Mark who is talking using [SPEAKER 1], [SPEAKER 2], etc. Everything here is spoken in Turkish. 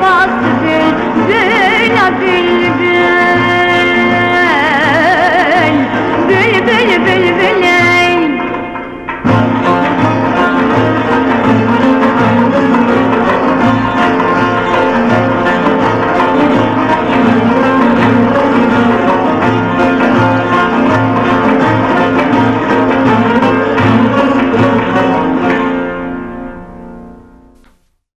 [SPEAKER 1] bastı bülbül Bülbül, bülbül